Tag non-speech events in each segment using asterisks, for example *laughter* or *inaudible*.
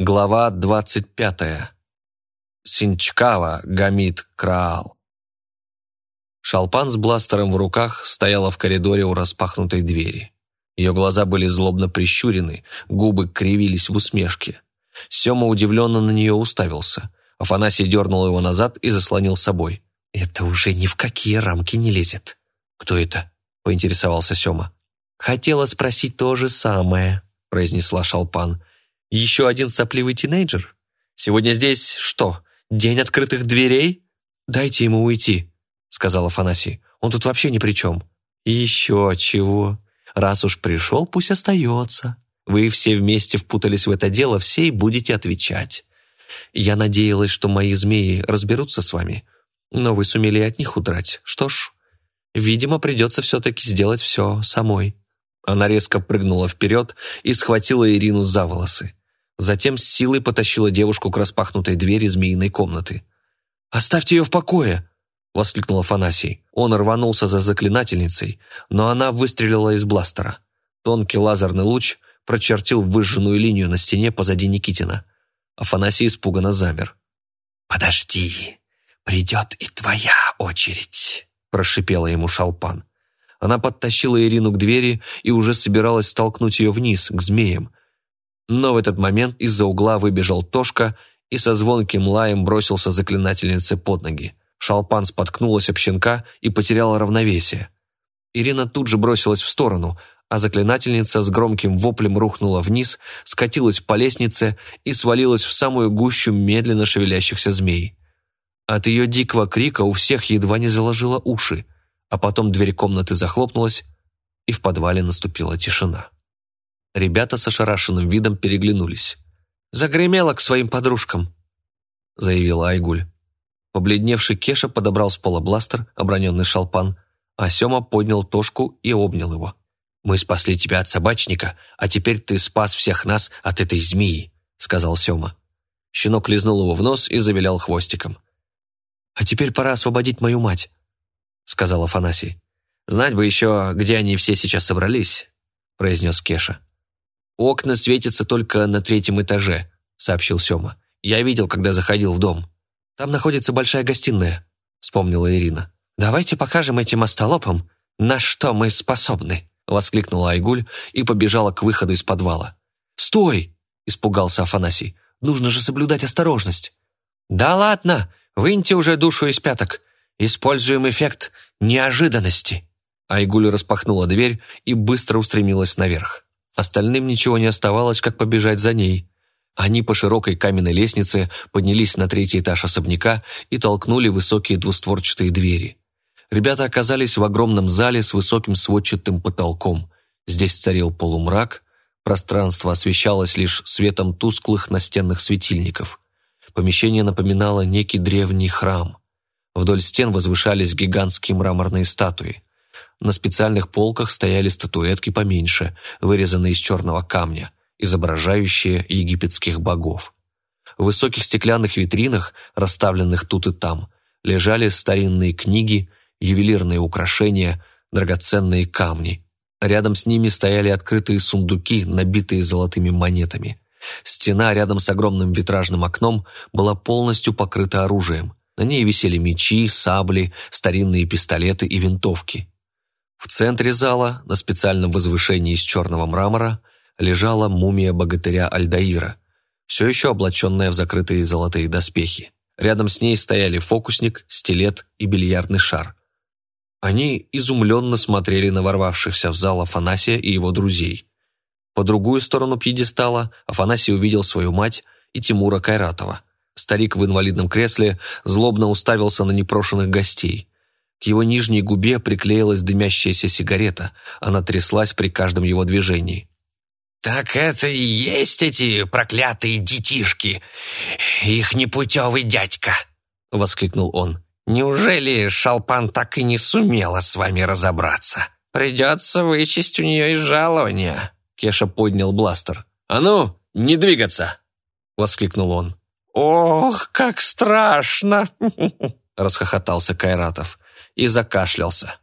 Глава двадцать пятая. Синчкава гамит краал. Шалпан с бластером в руках стояла в коридоре у распахнутой двери. Ее глаза были злобно прищурены, губы кривились в усмешке. Сема удивленно на нее уставился. Афанасий дернул его назад и заслонил собой. «Это уже ни в какие рамки не лезет». «Кто это?» – поинтересовался Сема. «Хотела спросить то же самое», – произнесла Шалпан. Еще один сопливый тинейджер? Сегодня здесь что, день открытых дверей? Дайте ему уйти, сказал Афанасий. Он тут вообще ни при чем. Еще чего. Раз уж пришел, пусть остается. Вы все вместе впутались в это дело, все и будете отвечать. Я надеялась, что мои змеи разберутся с вами, но вы сумели от них удрать. Что ж, видимо, придется все-таки сделать все самой». Она резко прыгнула вперед и схватила Ирину за волосы. Затем с силой потащила девушку к распахнутой двери змеиной комнаты. «Оставьте ее в покое!» — воскликнул Афанасий. Он рванулся за заклинательницей, но она выстрелила из бластера. Тонкий лазерный луч прочертил выжженную линию на стене позади Никитина. Афанасий испуганно замер. «Подожди, придет и твоя очередь», — прошипела ему Шалпан. Она подтащила Ирину к двери и уже собиралась столкнуть ее вниз, к змеям, но в этот момент из-за угла выбежал Тошка и со звонким лаем бросился заклинательнице под ноги. Шалпан споткнулась об щенка и потеряла равновесие. Ирина тут же бросилась в сторону, а заклинательница с громким воплем рухнула вниз, скатилась по лестнице и свалилась в самую гущу медленно шевелящихся змей. От ее дикого крика у всех едва не заложило уши, а потом дверь комнаты захлопнулась, и в подвале наступила тишина. Ребята с ошарашенным видом переглянулись. «Загремела к своим подружкам», — заявила Айгуль. Побледневший Кеша подобрал с пола бластер, оброненный шалпан, а Сема поднял Тошку и обнял его. «Мы спасли тебя от собачника, а теперь ты спас всех нас от этой змеи», — сказал Сема. Щенок лизнул его в нос и завилял хвостиком. «А теперь пора освободить мою мать», — сказал Афанасий. «Знать бы еще, где они все сейчас собрались», — произнес Кеша. «Окна светятся только на третьем этаже», — сообщил Сёма. «Я видел, когда заходил в дом. Там находится большая гостиная», — вспомнила Ирина. «Давайте покажем этим остолопам, на что мы способны», — воскликнула Айгуль и побежала к выходу из подвала. «Стой!» — испугался Афанасий. «Нужно же соблюдать осторожность». «Да ладно, выньте уже душу из пяток. Используем эффект неожиданности». Айгуль распахнула дверь и быстро устремилась наверх. Остальным ничего не оставалось, как побежать за ней. Они по широкой каменной лестнице поднялись на третий этаж особняка и толкнули высокие двустворчатые двери. Ребята оказались в огромном зале с высоким сводчатым потолком. Здесь царил полумрак, пространство освещалось лишь светом тусклых настенных светильников. Помещение напоминало некий древний храм. Вдоль стен возвышались гигантские мраморные статуи. На специальных полках стояли статуэтки поменьше, вырезанные из черного камня, изображающие египетских богов. В высоких стеклянных витринах, расставленных тут и там, лежали старинные книги, ювелирные украшения, драгоценные камни. Рядом с ними стояли открытые сундуки, набитые золотыми монетами. Стена рядом с огромным витражным окном была полностью покрыта оружием. На ней висели мечи, сабли, старинные пистолеты и винтовки. В центре зала, на специальном возвышении из черного мрамора, лежала мумия богатыря Альдаира, все еще облаченная в закрытые золотые доспехи. Рядом с ней стояли фокусник, стилет и бильярдный шар. Они изумленно смотрели на ворвавшихся в зал Афанасия и его друзей. По другую сторону пьедестала Афанасий увидел свою мать и Тимура Кайратова. Старик в инвалидном кресле злобно уставился на непрошенных гостей – его нижней губе приклеилась дымящаяся сигарета. Она тряслась при каждом его движении. «Так это и есть эти проклятые детишки, их непутевый дядька!» — воскликнул он. «Неужели Шалпан так и не сумела с вами разобраться? Придется вычесть у нее из жалования!» Кеша поднял бластер. «А ну, не двигаться!» — воскликнул он. «Ох, как страшно!» — *laughs* расхохотался Кайратов и закашлялся.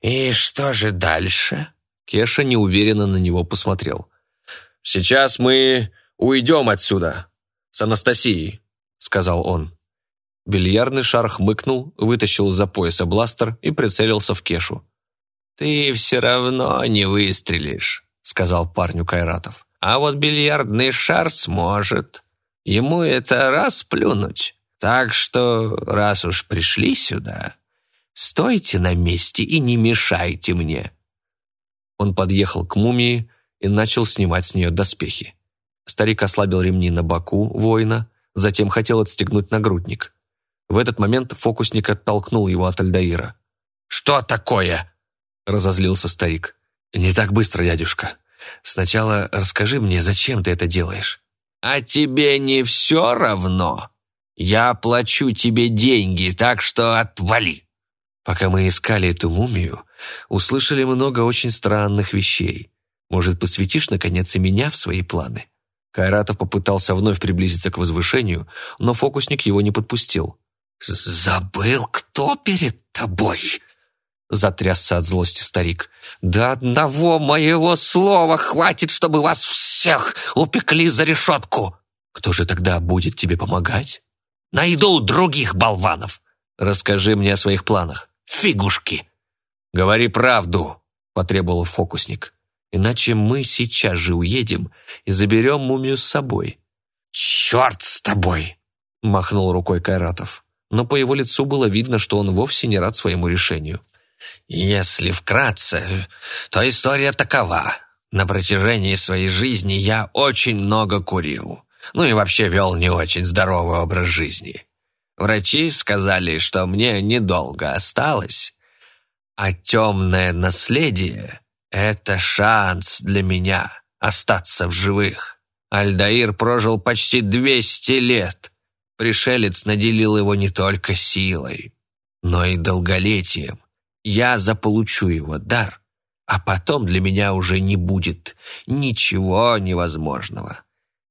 «И что же дальше?» Кеша неуверенно на него посмотрел. «Сейчас мы «Уйдем отсюда! С Анастасией!» — сказал он. Бильярдный шар хмыкнул, вытащил из-за пояса бластер и прицелился в Кешу. «Ты все равно не выстрелишь», — сказал парню Кайратов. «А вот бильярдный шар сможет. Ему это расплюнуть. Так что, раз уж пришли сюда, стойте на месте и не мешайте мне». Он подъехал к мумии и начал снимать с нее доспехи. Старик ослабил ремни на боку воина, затем хотел отстегнуть нагрудник. В этот момент фокусник оттолкнул его от Альдаира. «Что такое?» – разозлился старик. «Не так быстро, дядюшка. Сначала расскажи мне, зачем ты это делаешь?» «А тебе не все равно? Я плачу тебе деньги, так что отвали!» Пока мы искали эту мумию, услышали много очень странных вещей. Может, посвятишь, наконец, и меня в свои планы?» Кайратов попытался вновь приблизиться к возвышению, но фокусник его не подпустил. «Забыл, кто перед тобой?» Затрясся от злости старик. «Да одного моего слова хватит, чтобы вас всех упекли за решетку!» «Кто же тогда будет тебе помогать?» «Найду других болванов!» «Расскажи мне о своих планах». «Фигушки!» «Говори правду!» – потребовал фокусник. «Иначе мы сейчас же уедем и заберем мумию с собой». «Черт с тобой!» – махнул рукой Кайратов но по его лицу было видно, что он вовсе не рад своему решению. «Если вкратце, то история такова. На протяжении своей жизни я очень много курил. Ну и вообще вел не очень здоровый образ жизни. Врачи сказали, что мне недолго осталось, а темное наследие — это шанс для меня остаться в живых. Альдаир прожил почти 200 лет — Пришелец наделил его не только силой, но и долголетием. Я заполучу его дар, а потом для меня уже не будет ничего невозможного.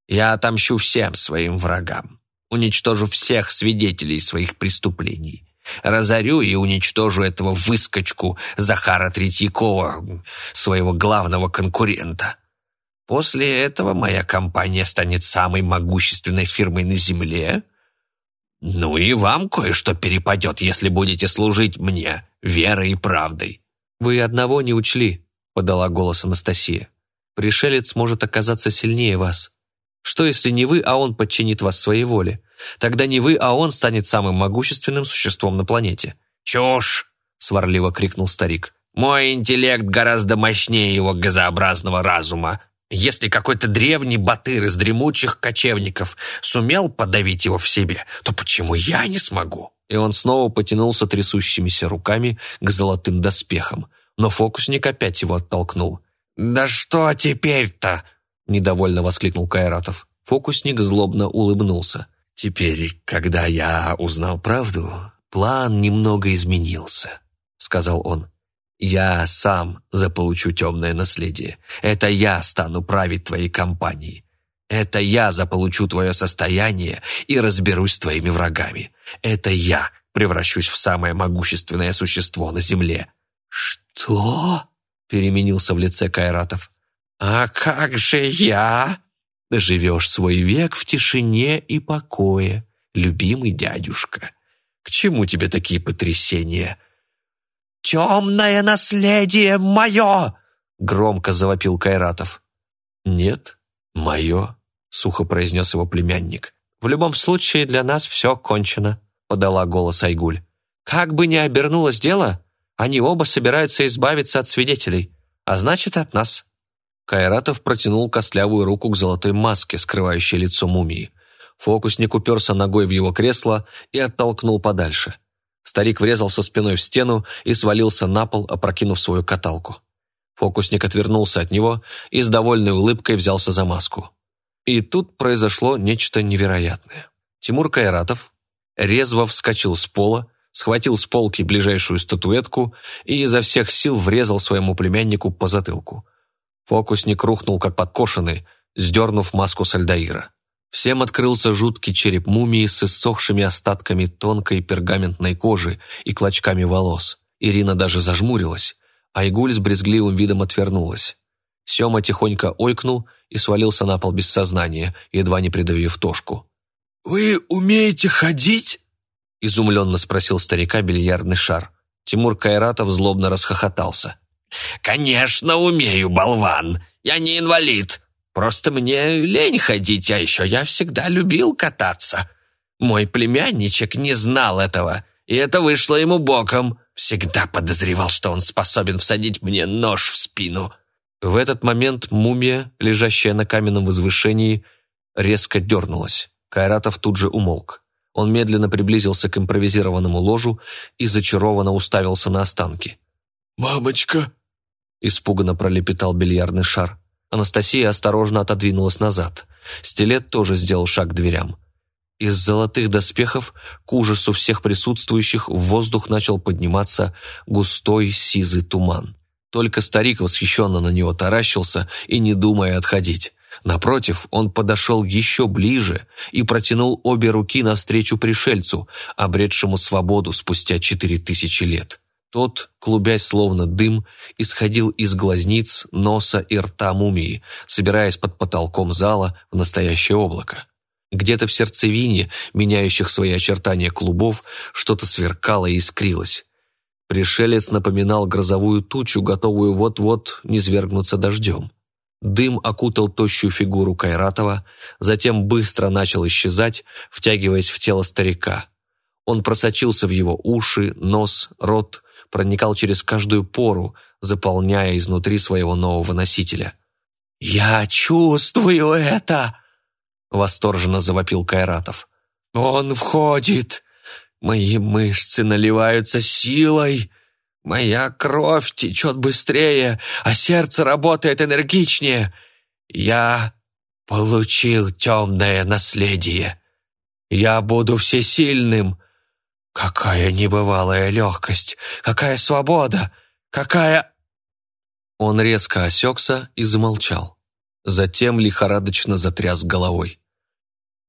Я отомщу всем своим врагам, уничтожу всех свидетелей своих преступлений, разорю и уничтожу этого выскочку Захара Третьякова, своего главного конкурента. После этого моя компания станет самой могущественной фирмой на Земле — ну и вам кое-что перепадет, если будете служить мне верой и правдой». «Вы одного не учли», — подала голос Анастасия. «Пришелец может оказаться сильнее вас. Что, если не вы, а он подчинит вас своей воле? Тогда не вы, а он станет самым могущественным существом на планете». «Чушь!» — сварливо крикнул старик. «Мой интеллект гораздо мощнее его газообразного разума. Если какой-то древний батыр из дремучих кочевников сумел подавить его в себе, то почему я не смогу?» И он снова потянулся трясущимися руками к золотым доспехам, но фокусник опять его оттолкнул. «Да что теперь-то?» – недовольно воскликнул Кайратов. Фокусник злобно улыбнулся. «Теперь, когда я узнал правду, план немного изменился», – сказал он. Я сам заполучу темное наследие. Это я стану править твоей компанией. Это я заполучу твое состояние и разберусь с твоими врагами. Это я превращусь в самое могущественное существо на земле». «Что?» – переменился в лице Кайратов. «А как же я?» «Живешь свой век в тишине и покое, любимый дядюшка. К чему тебе такие потрясения?» «Темное наследие мое!» — громко завопил Кайратов. «Нет, мое», — сухо произнес его племянник. «В любом случае для нас все кончено», — подала голос Айгуль. «Как бы ни обернулось дело, они оба собираются избавиться от свидетелей, а значит, от нас». Кайратов протянул костлявую руку к золотой маске, скрывающей лицо мумии. Фокусник уперся ногой в его кресло и оттолкнул подальше. Старик врезался спиной в стену и свалился на пол, опрокинув свою каталку. Фокусник отвернулся от него и с довольной улыбкой взялся за маску. И тут произошло нечто невероятное. Тимур Кайратов резво вскочил с пола, схватил с полки ближайшую статуэтку и изо всех сил врезал своему племяннику по затылку. Фокусник рухнул как подкошенный, сдернув маску с Альдаира. Всем открылся жуткий череп мумии с иссохшими остатками тонкой пергаментной кожи и клочками волос. Ирина даже зажмурилась, а Игуль с брезгливым видом отвернулась. Сема тихонько ойкнул и свалился на пол без сознания, едва не придавив тошку. «Вы умеете ходить?» – изумленно спросил старика бильярдный шар. Тимур Кайратов злобно расхохотался. «Конечно умею, болван! Я не инвалид! Просто мне лень ходить, а еще я всегда любил кататься. Мой племянничек не знал этого, и это вышло ему боком. Всегда подозревал, что он способен всадить мне нож в спину». В этот момент мумия, лежащая на каменном возвышении, резко дернулась. Кайратов тут же умолк. Он медленно приблизился к импровизированному ложу и зачарованно уставился на останки. «Мамочка!» – испуганно пролепетал бильярдный шар. Анастасия осторожно отодвинулась назад. Стилет тоже сделал шаг к дверям. Из золотых доспехов, к ужасу всех присутствующих, в воздух начал подниматься густой сизый туман. Только старик восхищенно на него таращился и не думая отходить. Напротив, он подошел еще ближе и протянул обе руки навстречу пришельцу, обретшему свободу спустя четыре тысячи лет. Тот, клубясь словно дым, исходил из глазниц, носа и рта мумии, собираясь под потолком зала в настоящее облако. Где-то в сердцевине, меняющих свои очертания клубов, что-то сверкало и искрилось. Пришелец напоминал грозовую тучу, готовую вот-вот низвергнуться дождем. Дым окутал тощую фигуру Кайратова, затем быстро начал исчезать, втягиваясь в тело старика. Он просочился в его уши, нос, рот, проникал через каждую пору, заполняя изнутри своего нового носителя. «Я чувствую это!» — восторженно завопил Кайратов. «Он входит! Мои мышцы наливаются силой!» Моя кровь течет быстрее, а сердце работает энергичнее. Я получил темное наследие. Я буду всесильным. Какая небывалая легкость, какая свобода, какая... Он резко осекся и замолчал. Затем лихорадочно затряс головой.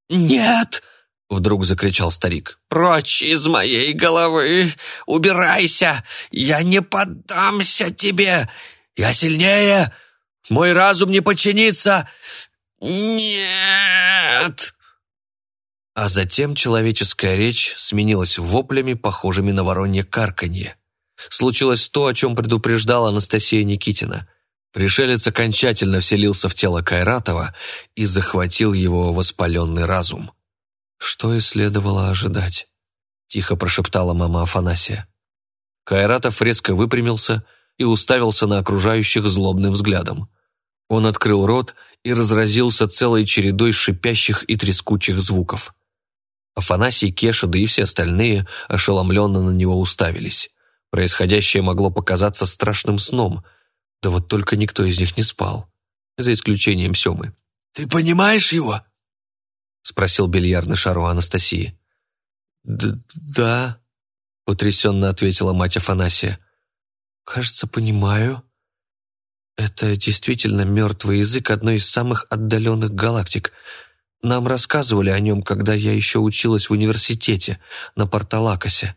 «Нет!» Вдруг закричал старик. «Прочь из моей головы! Убирайся! Я не поддамся тебе! Я сильнее! Мой разум не подчинится! Нет!» А затем человеческая речь сменилась воплями, похожими на воронье карканье. Случилось то, о чем предупреждала Анастасия Никитина. Пришелец окончательно вселился в тело Кайратова и захватил его воспаленный разум. «Что и следовало ожидать», — тихо прошептала мама Афанасия. Кайратов резко выпрямился и уставился на окружающих злобным взглядом. Он открыл рот и разразился целой чередой шипящих и трескучих звуков. Афанасий, Кеша, да и все остальные ошеломленно на него уставились. Происходящее могло показаться страшным сном, да вот только никто из них не спал, за исключением Семы. «Ты понимаешь его?» спросил бильярдный шар у Анастасии. «Да», — потрясенно ответила мать Афанасия. «Кажется, понимаю. Это действительно мертвый язык одной из самых отдаленных галактик. Нам рассказывали о нем, когда я еще училась в университете на Порталакосе».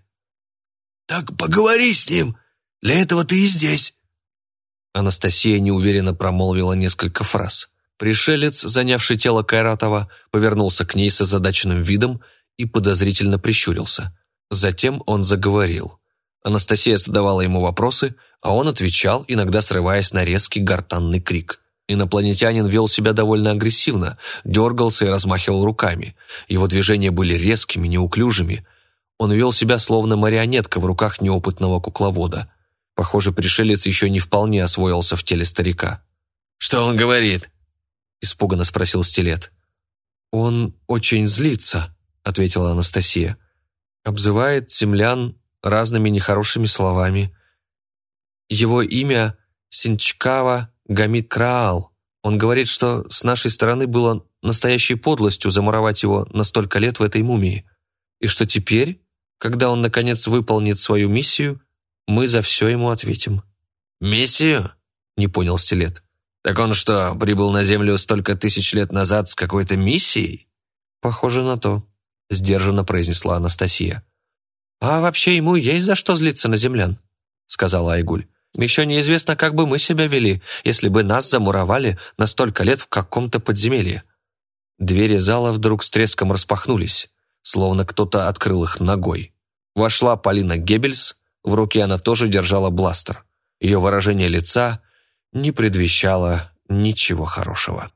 «Так поговори с ним. Для этого ты и здесь». Анастасия неуверенно промолвила несколько фраз. Пришелец, занявший тело Кайратова, повернулся к ней с озадаченным видом и подозрительно прищурился. Затем он заговорил. Анастасия задавала ему вопросы, а он отвечал, иногда срываясь на резкий гортанный крик. Инопланетянин вел себя довольно агрессивно, дергался и размахивал руками. Его движения были резкими, неуклюжими. Он вел себя словно марионетка в руках неопытного кукловода. Похоже, пришелец еще не вполне освоился в теле старика. «Что он говорит?» – испуганно спросил Стилет. «Он очень злится», – ответила Анастасия. «Обзывает землян разными нехорошими словами. Его имя Синчкава Гамид Краал. Он говорит, что с нашей стороны было настоящей подлостью замуровать его на столько лет в этой мумии, и что теперь, когда он наконец выполнит свою миссию, мы за все ему ответим». «Миссию?» – не понял Стилет. Так он что, прибыл на Землю столько тысяч лет назад с какой-то миссией? Похоже на то, сдержанно произнесла Анастасия. А вообще ему есть за что злиться на землян, сказала Айгуль. Еще неизвестно, как бы мы себя вели, если бы нас замуровали на столько лет в каком-то подземелье». Двери зала вдруг с треском распахнулись, словно кто-то открыл их ногой. Вошла Полина Геббельс, в руке она тоже держала бластер. Ее выражение лица не предвещало ничего хорошего.